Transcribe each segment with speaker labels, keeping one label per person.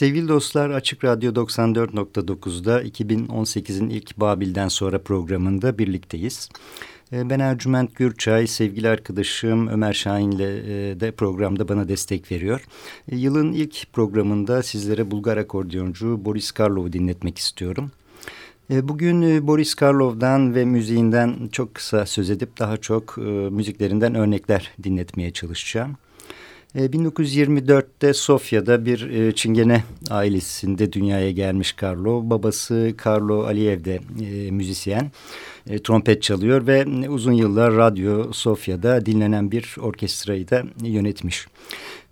Speaker 1: Sevgili dostlar Açık Radyo 94.9'da 2018'in ilk Babil'den sonra programında birlikteyiz. Ee, ben Ercüment Gürçay, sevgili arkadaşım Ömer Şahin'le e, de programda bana destek veriyor. Ee, yılın ilk programında sizlere Bulgar akordeoncu Boris Karlov'u dinletmek istiyorum. Ee, bugün e, Boris Karlov'dan ve müziğinden çok kısa söz edip daha çok e, müziklerinden örnekler dinletmeye çalışacağım. 1924'te Sofya'da bir Çingene ailesinde dünyaya gelmiş Karlo. Babası Karlo Aliyev de müzisyen e, trompet çalıyor ve uzun yıllar Radyo Sofya'da dinlenen bir orkestrayı da yönetmiş.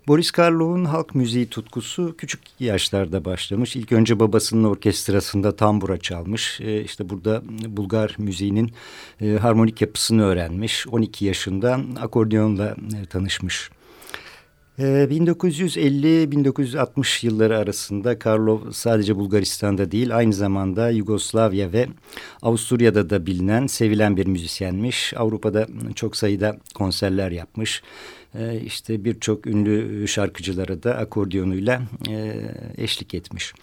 Speaker 1: Boris Karlov'un halk müziği tutkusu küçük yaşlarda başlamış. İlk önce babasının orkestrasında tambura çalmış. E, işte burada Bulgar müziğinin e, harmonik yapısını öğrenmiş. 12 yaşında akordeonla e, tanışmış. 1950-1960 ee, yılları arasında Karlov sadece Bulgaristan'da değil aynı zamanda Yugoslavya ve Avusturya'da da bilinen, sevilen bir müzisyenmiş. Avrupa'da çok sayıda konserler yapmış. Ee, işte birçok ünlü şarkıcılara da akordiyonuyla e, eşlik etmiş.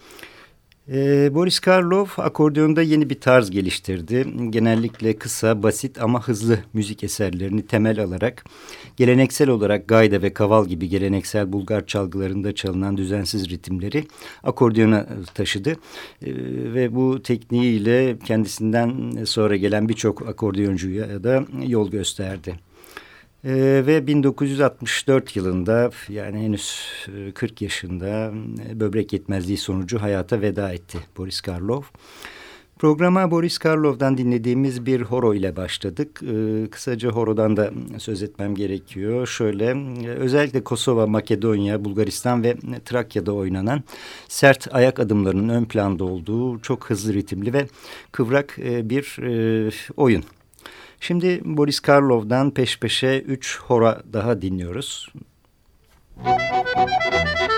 Speaker 1: Ee, Boris Karlov akordeonda yeni bir tarz geliştirdi. Genellikle kısa, basit ama hızlı müzik eserlerini temel alarak geleneksel olarak gayda ve kaval gibi geleneksel Bulgar çalgılarında çalınan düzensiz ritimleri akordeona taşıdı. Ee, ve bu tekniğiyle kendisinden sonra gelen birçok akordeoncuya da yol gösterdi. Ee, ve 1964 yılında yani henüz 40 e, yaşında e, böbrek yetmezliği sonucu hayata veda etti Boris Karlov. Programa Boris Karlov'dan dinlediğimiz bir horo ile başladık. Ee, kısaca horodan da söz etmem gerekiyor. Şöyle e, özellikle Kosova, Makedonya, Bulgaristan ve Trakya'da oynanan sert ayak adımlarının ön planda olduğu çok hızlı ritimli ve kıvrak bir e, oyun. Şimdi Boris Karlov'dan peş peşe üç hora daha dinliyoruz. Müzik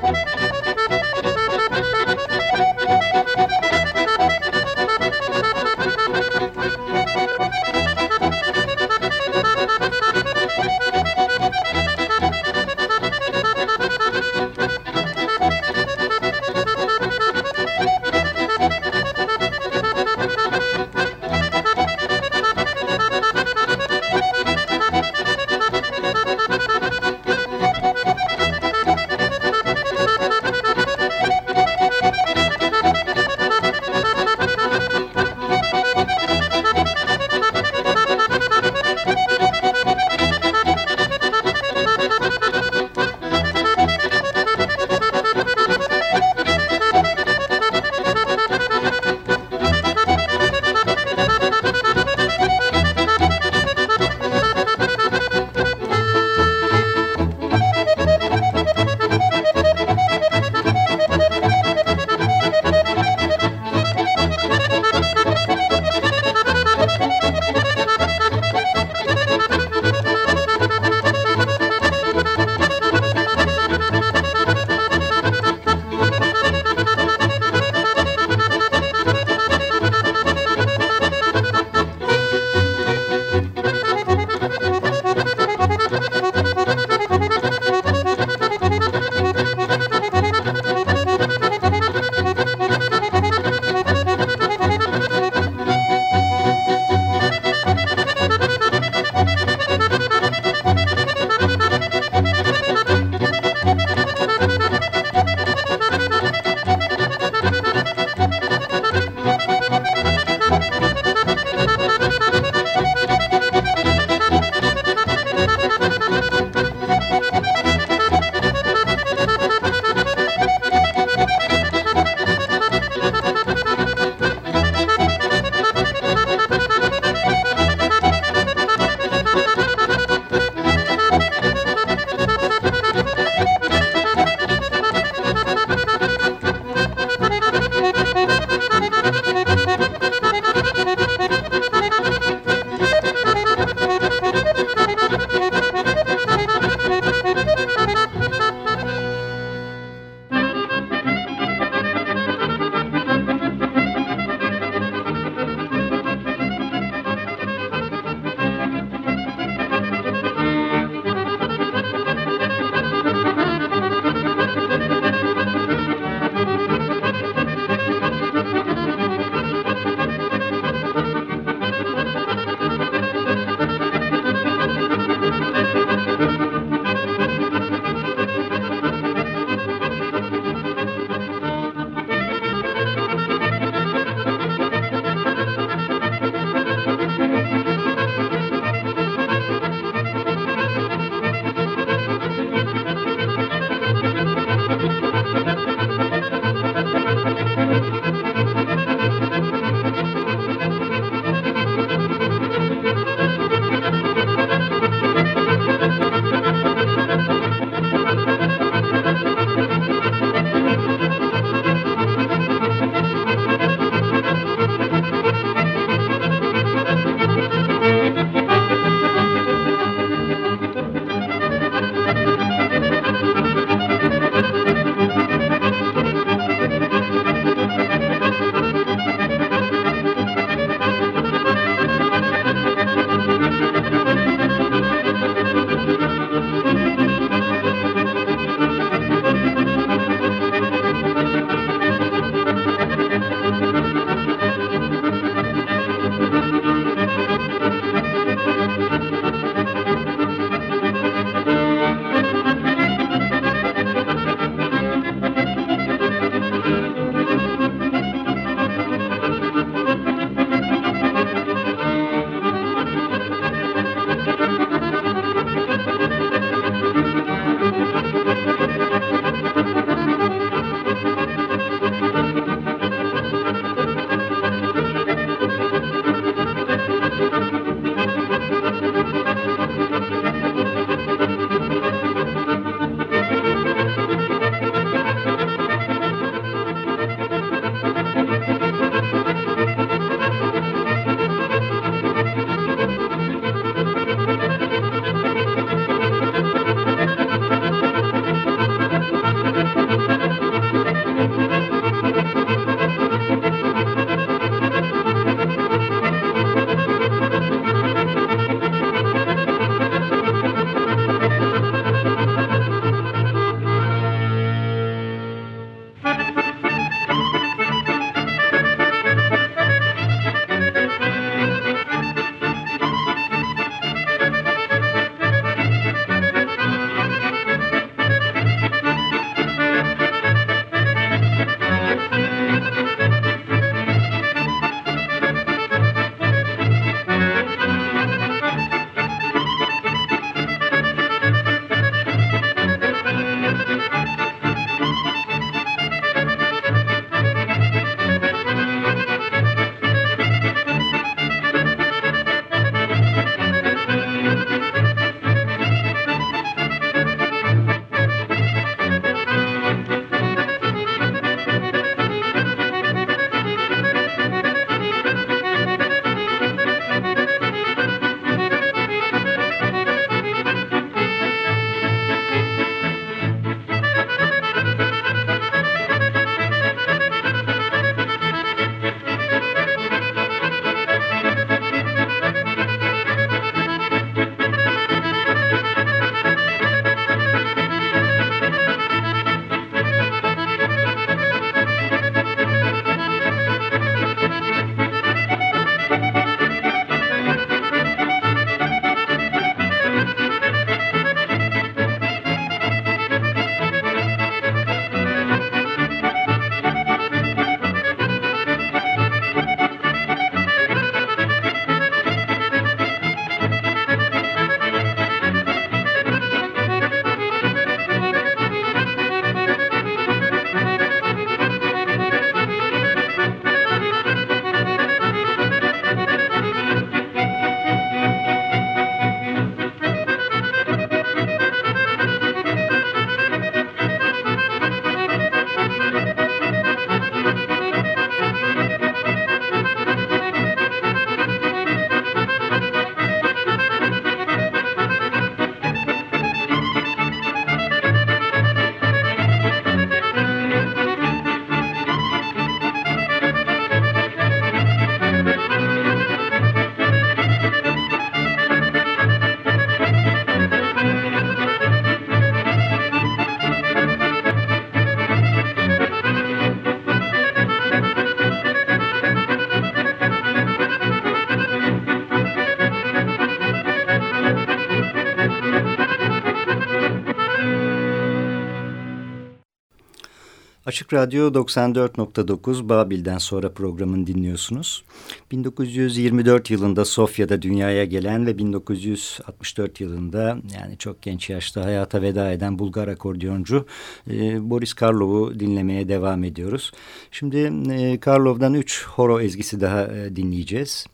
Speaker 1: Açık Radyo 94.9 Babil'den sonra programını dinliyorsunuz. 1924 yılında Sofya'da dünyaya gelen ve 1964 yılında yani çok genç yaşta hayata veda eden Bulgar akordeoncu e, Boris Karlov'u dinlemeye devam ediyoruz. Şimdi e, Karlov'dan 3 horo ezgisi daha e, dinleyeceğiz.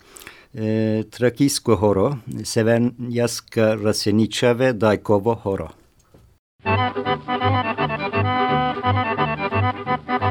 Speaker 1: E, Trakisko horo, Severyaska Rasenica ve Dajkovo horo. Müzik Açık Thank you.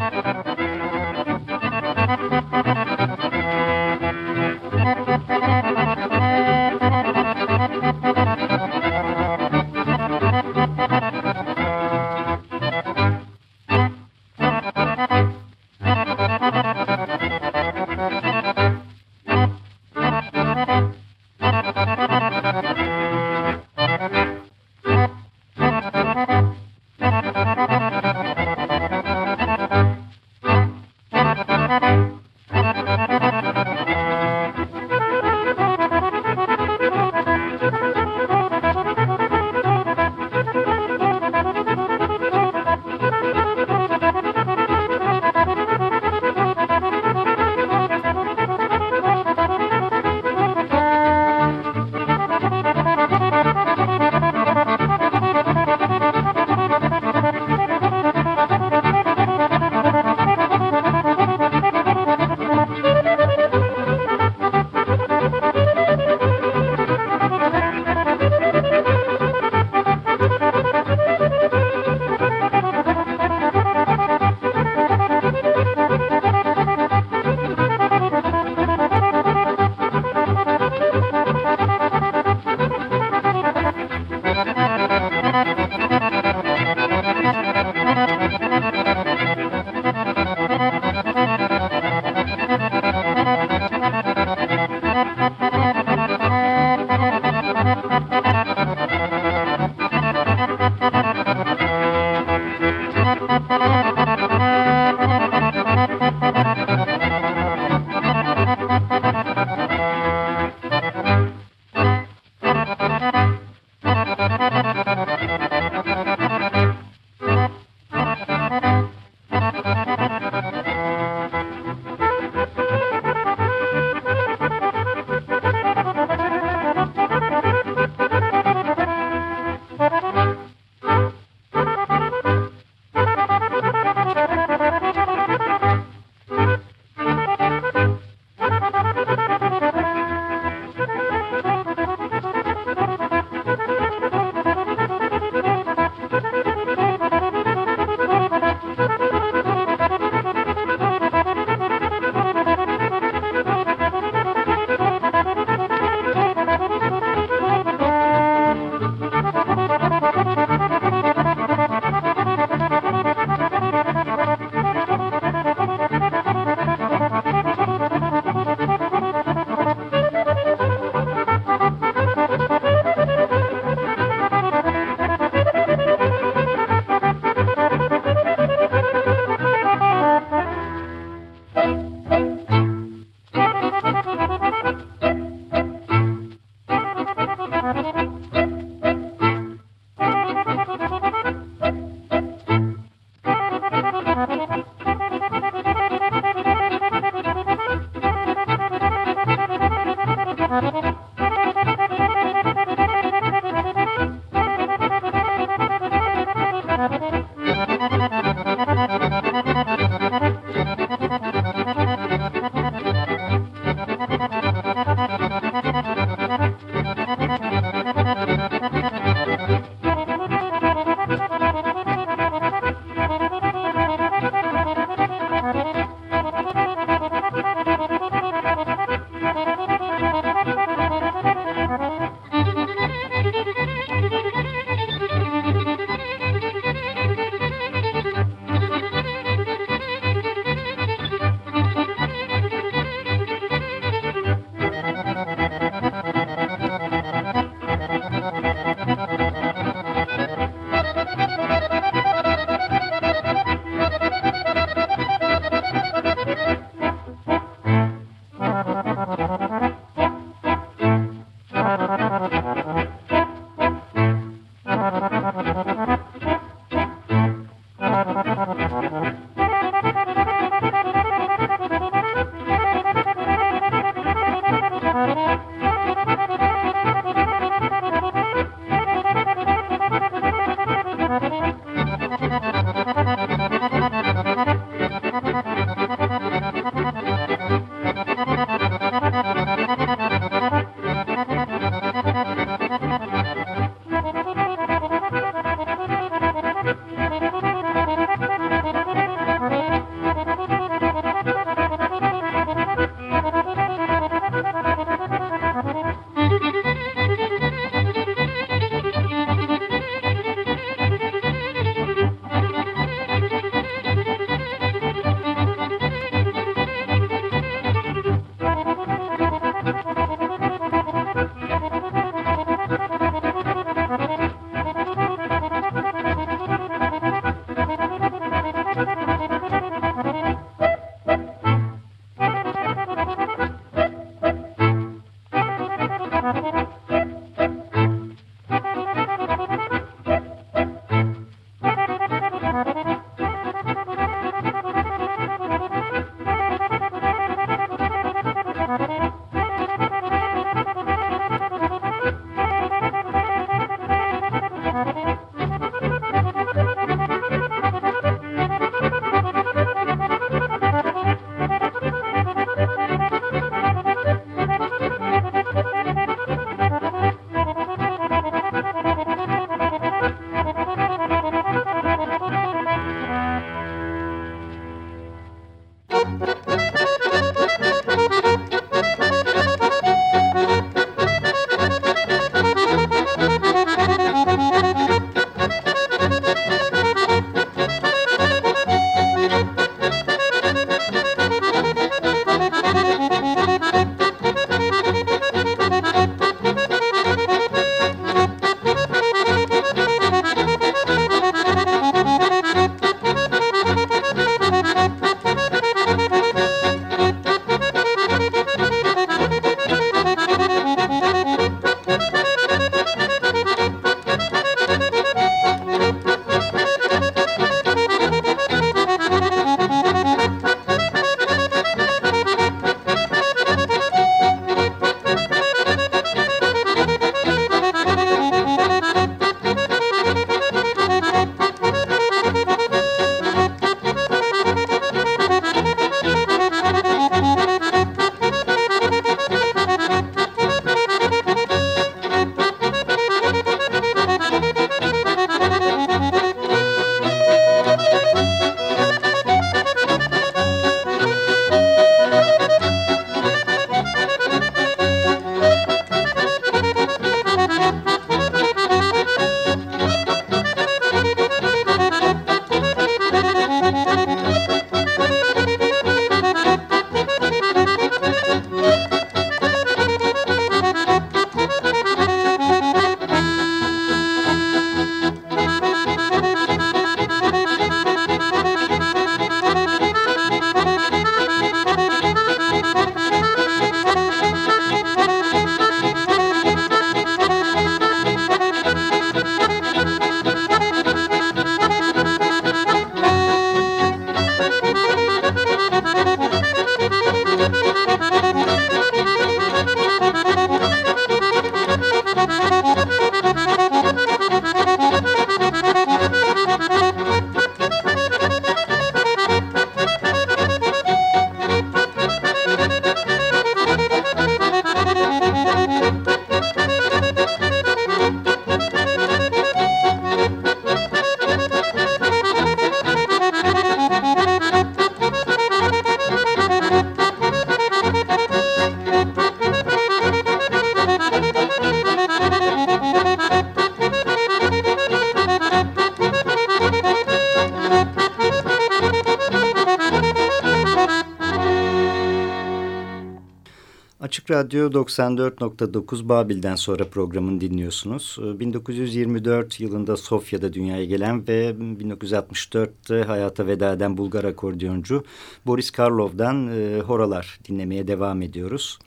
Speaker 1: Radyo 94.9 Babil'den sonra programını dinliyorsunuz. 1924 ee, yılında Sofya'da dünyaya gelen ve 1964'te hayata veda eden Bulgar akordeoncu Boris Karlov'dan e, horalar dinlemeye devam ediyoruz.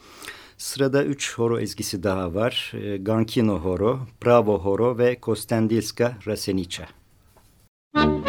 Speaker 1: Sırada üç horo ezgisi daha var. E, Gankino horo, Bravo horo ve Kostendilska Rasenica. Müzik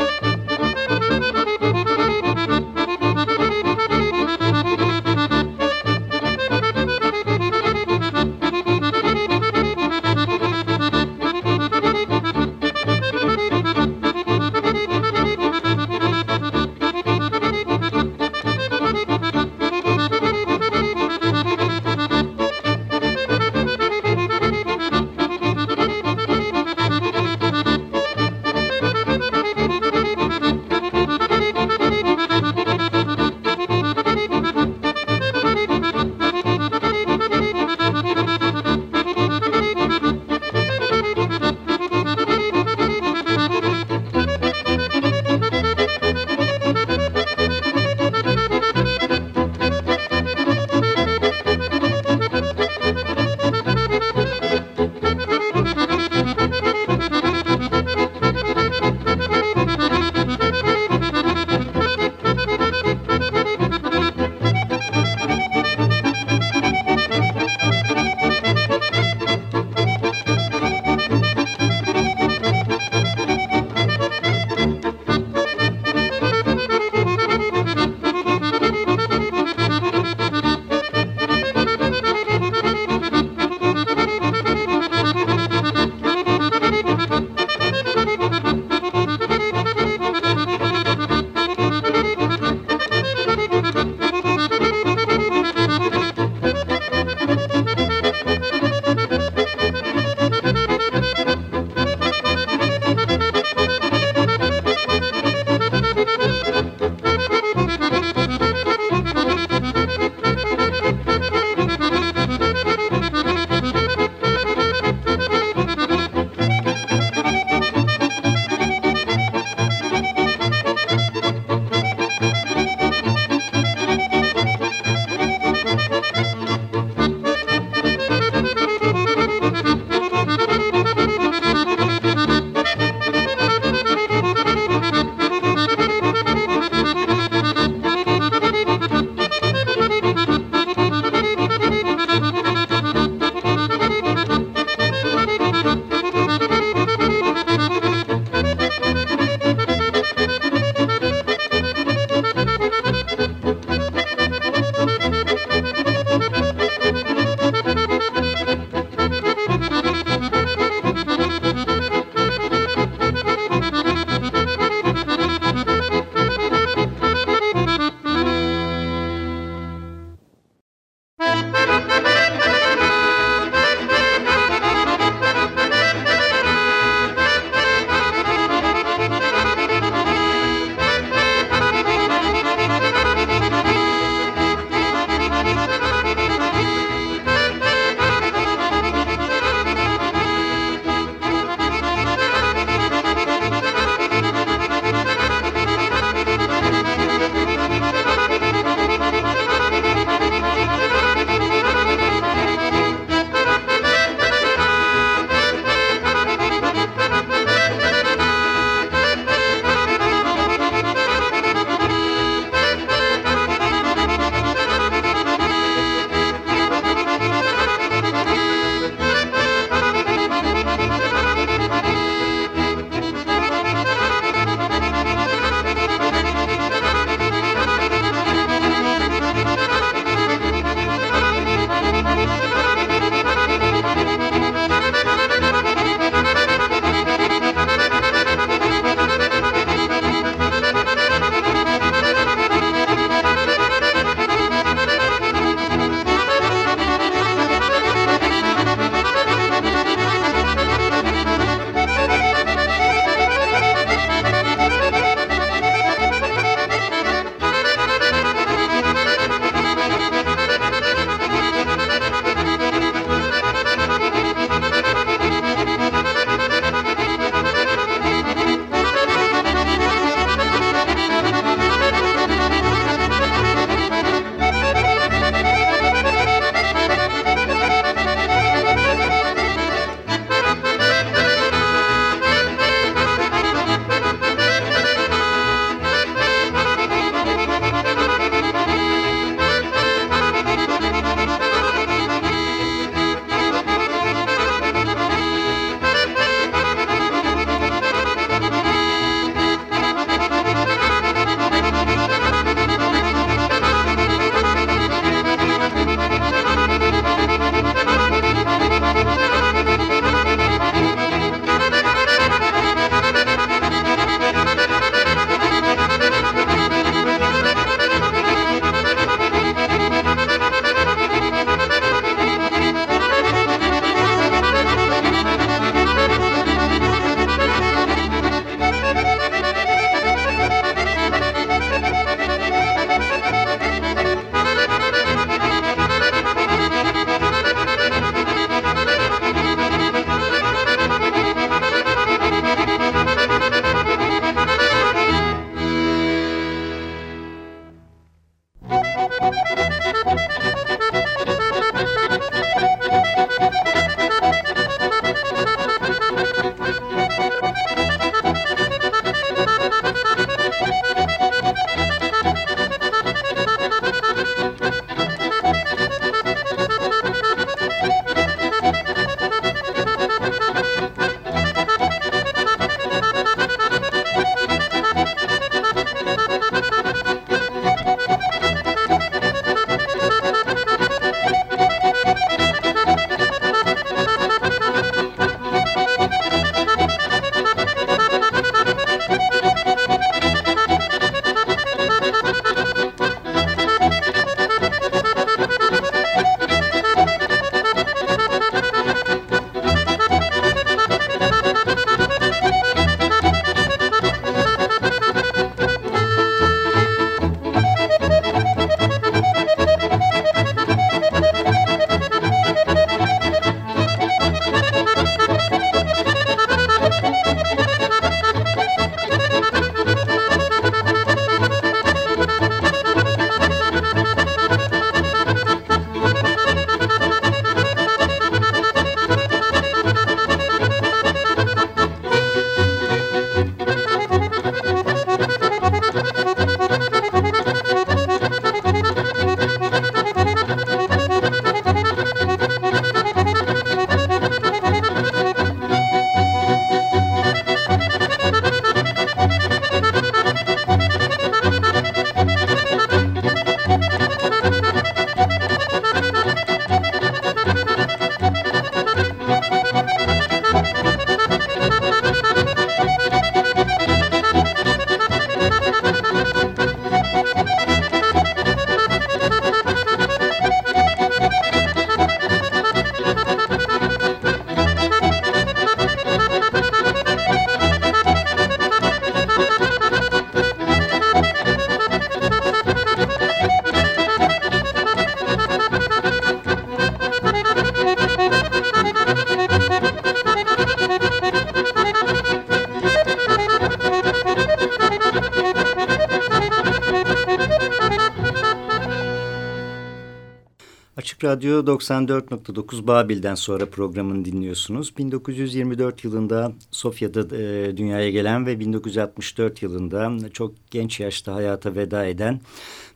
Speaker 1: Radyo 94.9 Babil'den sonra programını dinliyorsunuz. 1924 yılında Sofya'da e, dünyaya gelen ve 1964 yılında çok genç yaşta hayata veda eden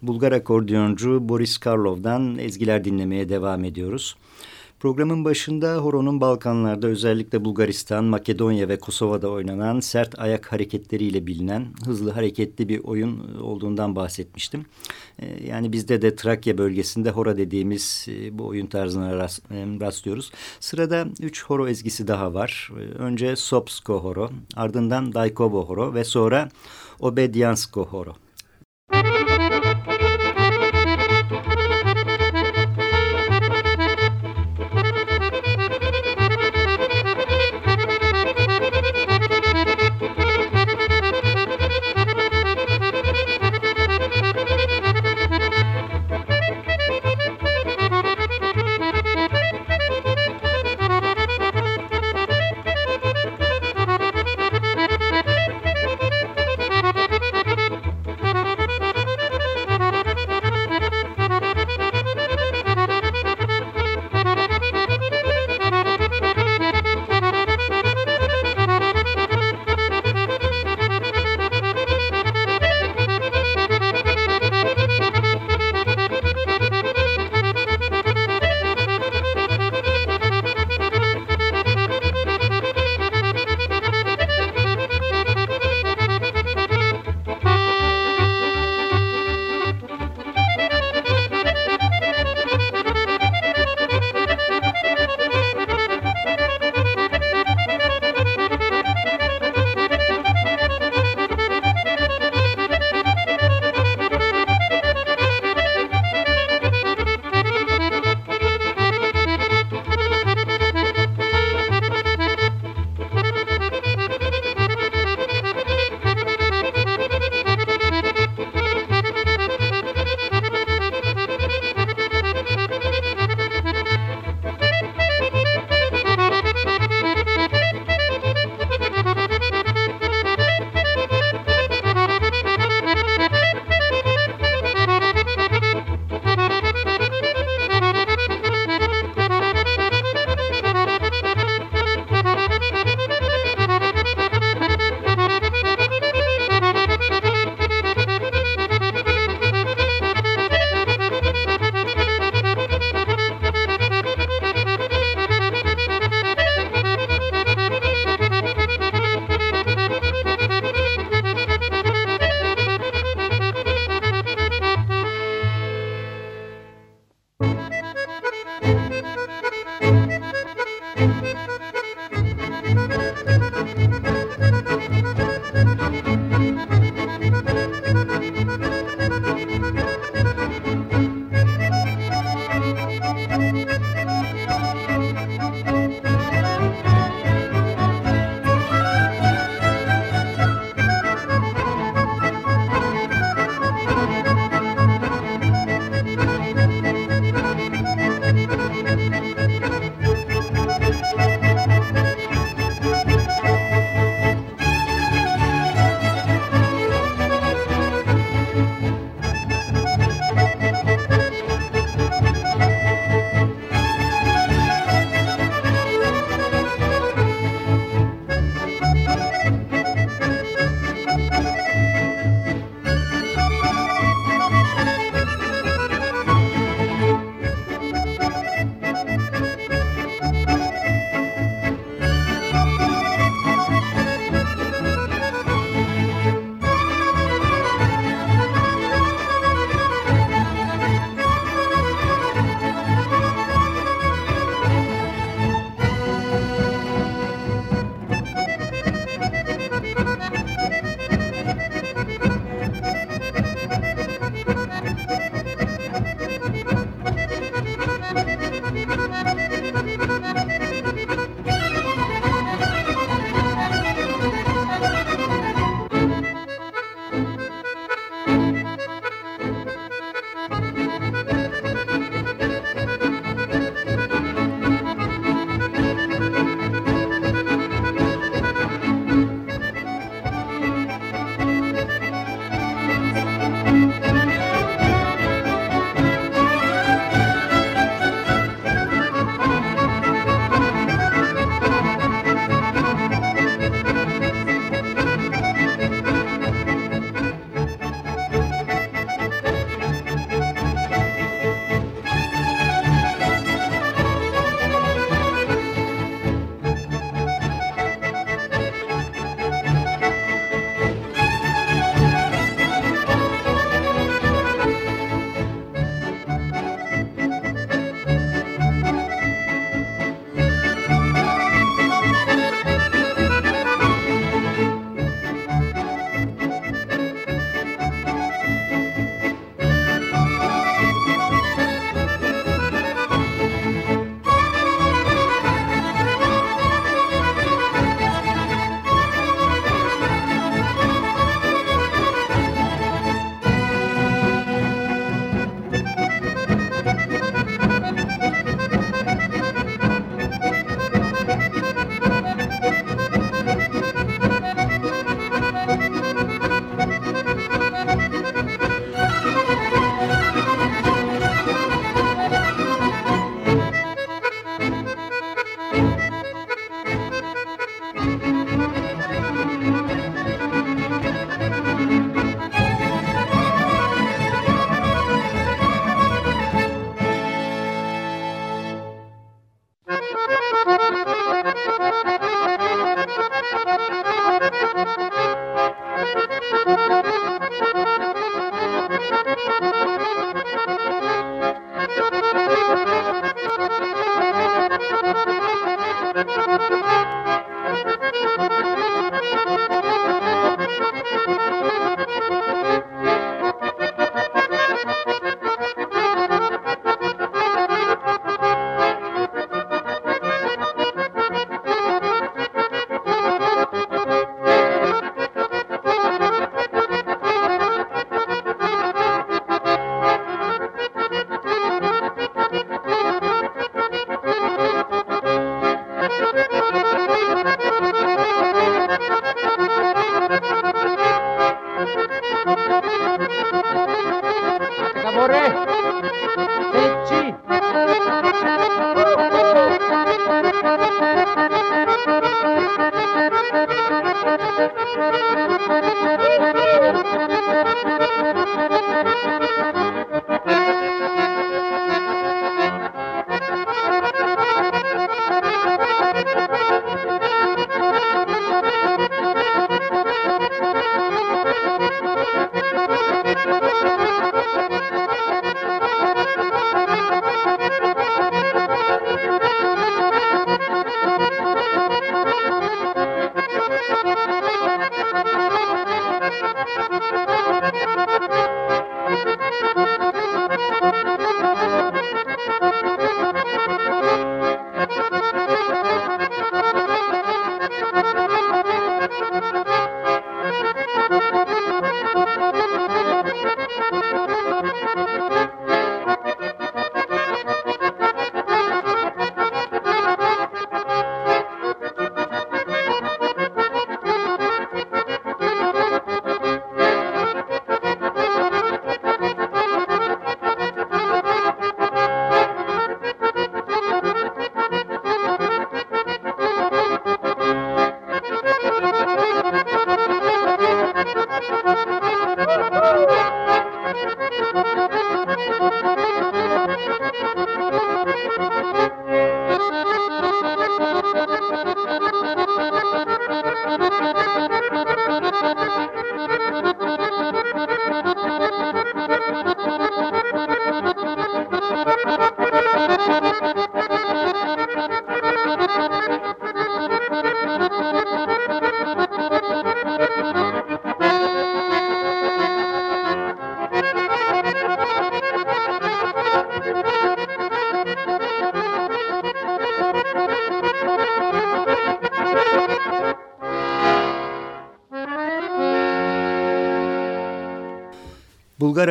Speaker 1: Bulgar akordiyoncu Boris Karlov'dan ezgiler dinlemeye devam ediyoruz. Programın başında Horon'un Balkanlarda özellikle Bulgaristan, Makedonya ve Kosova'da oynanan sert ayak hareketleriyle bilinen hızlı hareketli bir oyun olduğundan bahsetmiştim. Ee, yani bizde de Trakya bölgesinde hora dediğimiz e, bu oyun tarzına e, rastlıyoruz. Sırada üç horo ezgisi daha var. Ee, önce Sopsko horo, ardından Daykobo horo ve sonra Obedyansko horo. Bulgar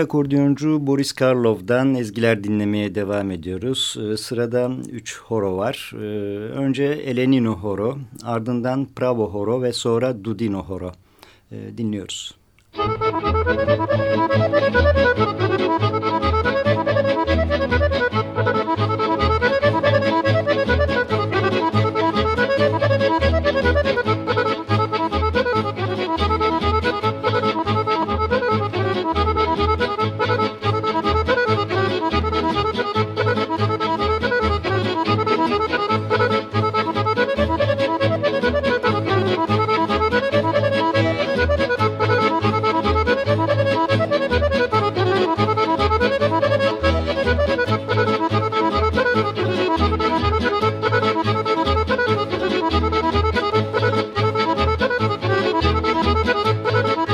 Speaker 1: akordiyoncu Boris Karlov'dan ezgiler dinlemeye devam ediyoruz. Ee, sırada üç horo var. Ee, önce Elenino horo, ardından Pravo horo ve sonra Dudino horo. Ee, dinliyoruz. thank you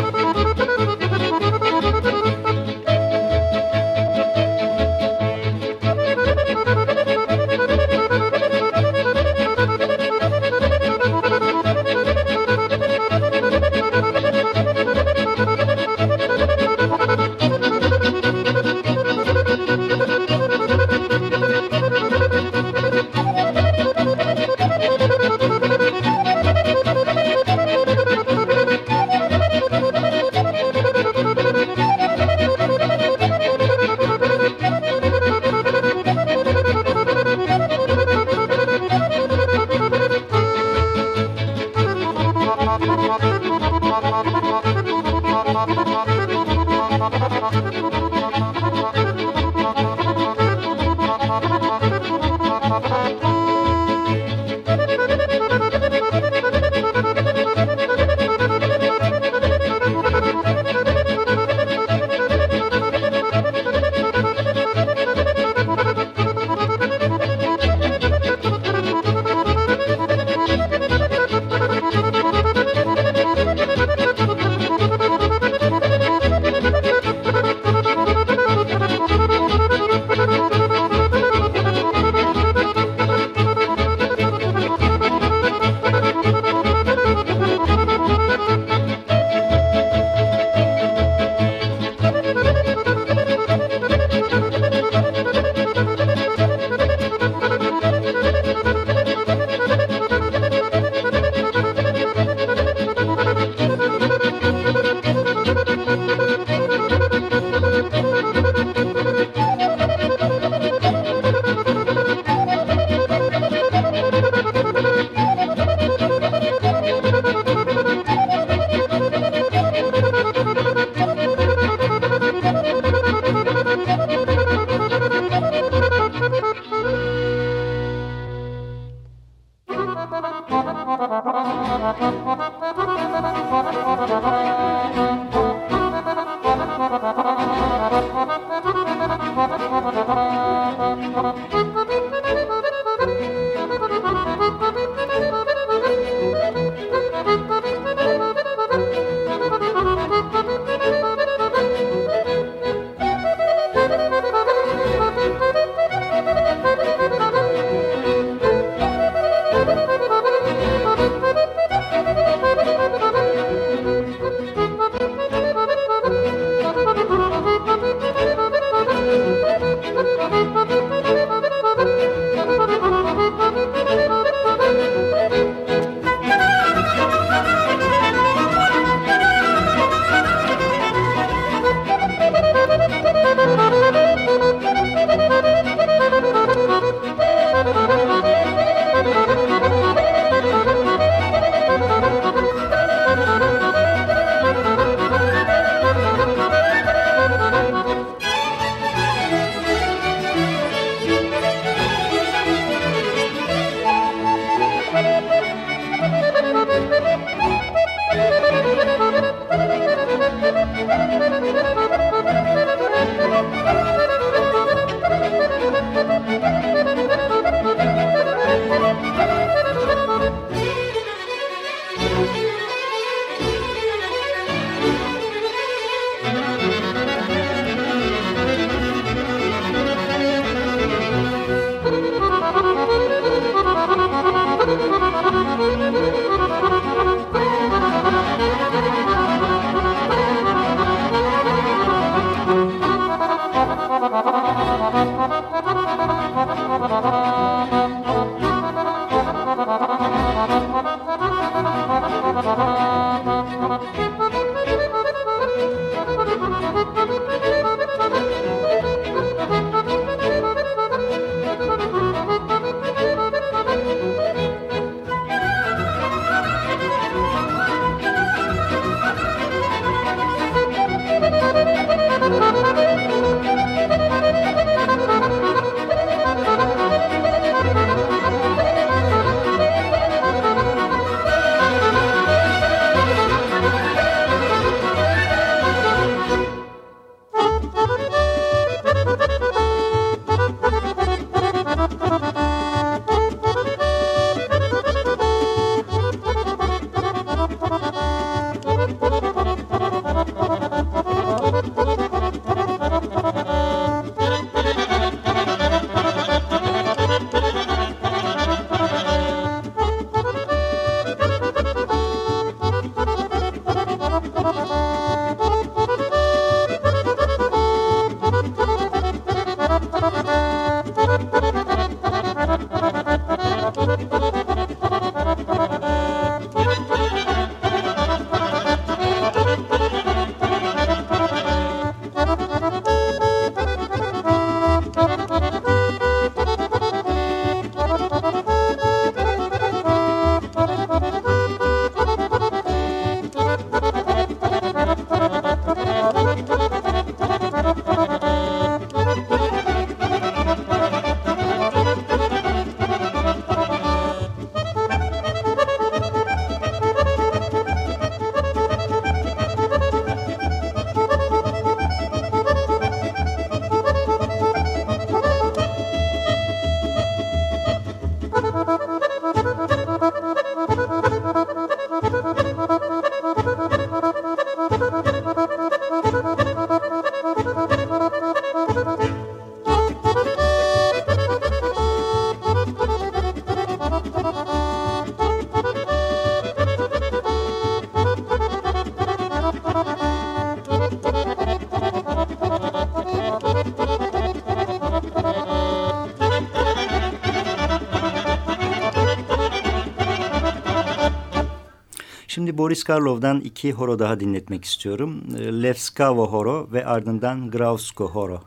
Speaker 1: Boris Karlov'dan iki horo daha dinletmek istiyorum. Levskavo horo ve ardından Grausko horo.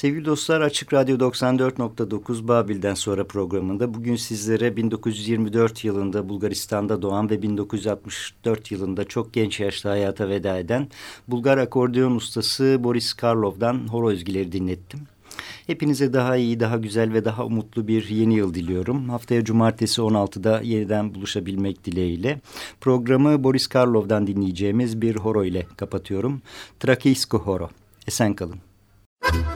Speaker 1: Sevgili dostlar Açık Radyo 94.9 Babil'den sonra programında bugün sizlere 1924 yılında Bulgaristan'da doğan ve 1964 yılında çok genç yaşta hayata veda eden Bulgar akordeon ustası Boris Karlov'dan horo özgileri dinlettim. Hepinize daha iyi, daha güzel ve daha umutlu bir yeni yıl diliyorum. Haftaya cumartesi 16'da yeniden buluşabilmek dileğiyle. Programı Boris Karlov'dan dinleyeceğimiz bir horo ile kapatıyorum. Trakiysko Horo. Esen kalın. Thank.